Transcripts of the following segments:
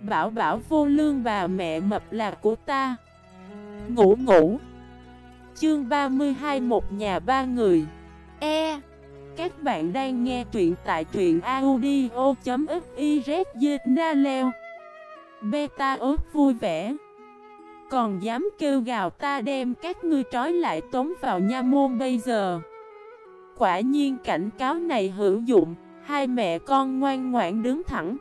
Bảo bảo vô lương bà mẹ mập là của ta. Ngủ ngủ. Chương 32 Một nhà ba người. E. Các bạn đang nghe truyện tại truyện audio.xyz Beta ớt vui vẻ. Còn dám kêu gào ta đem các ngươi trói lại tống vào nha môn bây giờ. Quả nhiên cảnh cáo này hữu dụng. Hai mẹ con ngoan ngoãn đứng thẳng.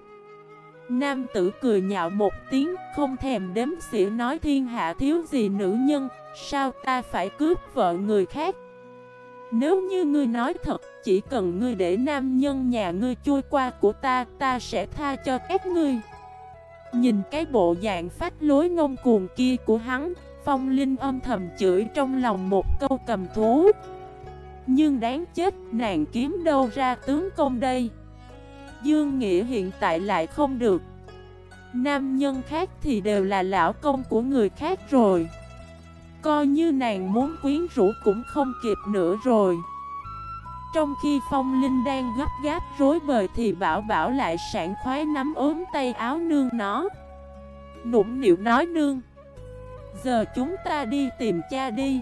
Nam tử cười nhạo một tiếng, Không thèm đếm xỉa nói thiên hạ thiếu gì nữ nhân, Sao ta phải cướp vợ người khác? Nếu như ngươi nói thật, Chỉ cần ngươi để nam nhân nhà ngươi chui qua của ta Ta sẽ tha cho các ngươi. Nhìn cái bộ dạng phách lối ngông cuồng kia của hắn, Phong Linh âm thầm chửi trong lòng một câu cầm thú. Nhưng đáng chết, nàng kiếm đâu ra tướng công đây? Dương Nghĩa hiện tại lại không được. Nam nhân khác thì đều là lão công của người khác rồi. Coi như nàng muốn quyến rũ cũng không kịp nữa rồi. Trong khi Phong Linh đang gấp gáp rối bời thì Bảo Bảo lại sảng khoái nắm ốm tay áo nương nó. Nũng nịu nói, nương, Giờ chúng ta đi tìm cha đi.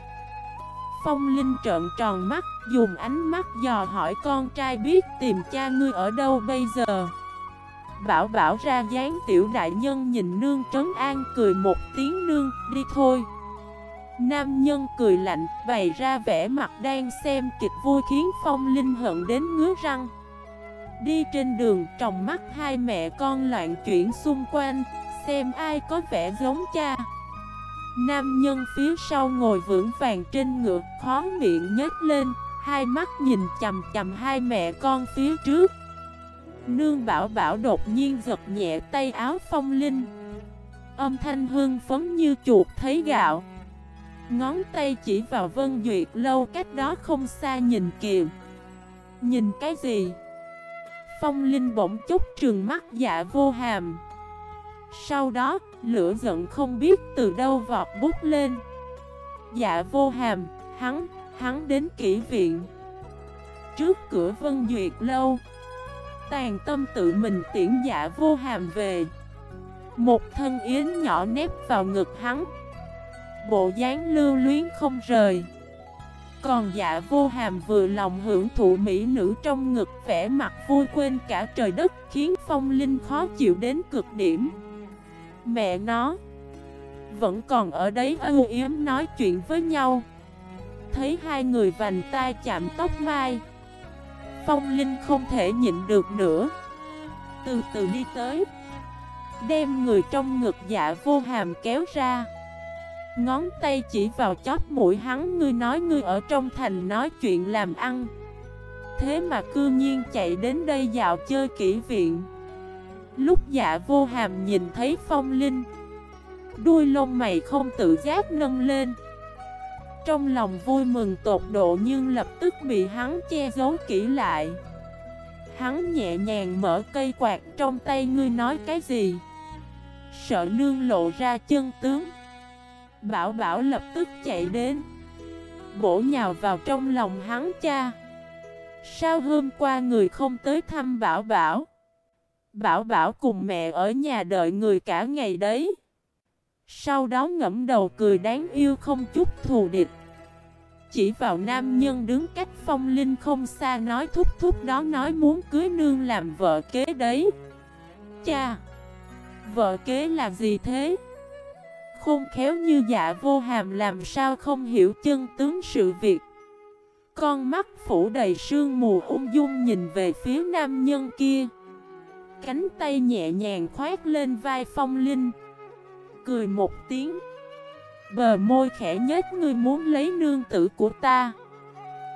Phong Linh trợn tròn mắt, Dùng ánh mắt dò hỏi con trai biết tìm cha ngươi ở đâu bây giờ. Bảo bảo ra dáng tiểu đại nhân nhìn nương trấn an cười một tiếng nương, đi thôi. Nam nhân cười lạnh, bày ra vẻ mặt đang xem kịch vui khiến Phong Linh hận đến ngứa răng. Đi trên đường, trong mắt hai mẹ con loạn chuyển xung quanh, Xem ai có vẻ giống cha. Nam nhân phía sau ngồi vững vàng trên ngựa Khó miệng nhếch lên, Hai mắt nhìn chầm chầm hai mẹ con phía trước. Nương bảo bảo đột nhiên giật nhẹ tay áo phong linh. Âm thanh hương phấn như chuột thấy gạo. Ngón tay chỉ vào Vân Duyệt lâu cách đó không xa nhìn kìa. Nhìn cái gì? Phong Linh bỗng chốc trường mắt dạ vô hàm. Sau đó, lửa giận không biết từ đâu vọt bút lên. Dạ vô hàm, hắn, hắn đến kỹ viện. Trước cửa Vân Duyệt lâu Tàn tâm tự mình tiễn dạ vô hàm về. Một thân yến nhỏ nếp vào ngực hắn. Bộ dáng lưu luyến không rời. Còn dạ vô hàm vừa lòng hưởng thụ mỹ nữ trong ngực vẻ mặt vui quên cả trời đất Khiến phong linh khó chịu đến cực điểm. Mẹ nó. Vẫn còn ở đấy ưu yếm nói chuyện với nhau. Thấy hai người vành tay chạm tóc mai. Phong Linh không thể nhịn được nữa. Từ từ đi tới. Đem người trong ngực dạ vô hàm kéo ra. Ngón tay chỉ vào chóp mũi hắn, Ngươi nói ngươi ở trong thành nói chuyện làm ăn. Thế mà cư nhiên chạy đến đây dạo chơi kỹ viện. Lúc dạ vô hàm nhìn thấy phong linh. Đuôi lông mày không tự giác nâng lên. Trong lòng vui mừng tột độ nhưng lập tức bị hắn che giấu kỹ lại. Hắn nhẹ nhàng mở cây quạt trong tay ngươi nói cái gì? Sợ nương lộ ra chân tướng. Bảo bảo lập tức chạy đến. Bổ nhào vào trong lòng hắn cha. Sao hôm qua người không tới thăm Bảo Bảo? Bảo Bảo cùng mẹ ở nhà đợi người cả ngày đấy. Sau đó ngẫm đầu cười đáng yêu không chút thù địch. Chỉ vào nam nhân đứng cách phong linh không xa nói thúc thúc đó nói muốn cưới nương làm vợ kế đấy. Cha, Vợ kế là gì thế? Khôn khéo như dạ vô hàm làm sao không hiểu chân tướng sự việc. Con mắt phủ đầy sương mù ung dung nhìn về phía nam nhân kia. Cánh tay nhẹ nhàng khoát lên vai phong linh. Cười một tiếng. Bờ môi khẽ nhếch ngươi muốn lấy nương tử của ta.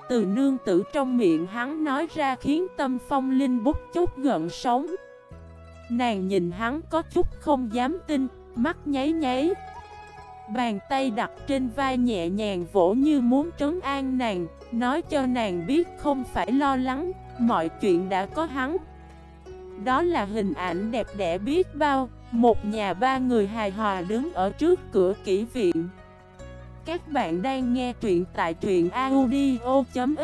Từ nương tử trong miệng hắn nói ra khiến tâm phong linh bút chút gợn sống Nàng nhìn hắn có chút không dám tin, mắt nháy nháy. Bàn tay đặt trên vai nhẹ nhàng vỗ như muốn trấn an nàng Nói cho nàng biết không phải lo lắng, mọi chuyện đã có hắn. Đó là hình ảnh đẹp đẽ biết bao. Một nhà ba người hài hòa đứng ở trước cửa kỹ viện. Các bạn đang nghe truyện tại truyện audio.fif